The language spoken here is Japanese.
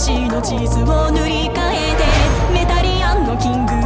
私の地図を塗り替えてメタリアンのキング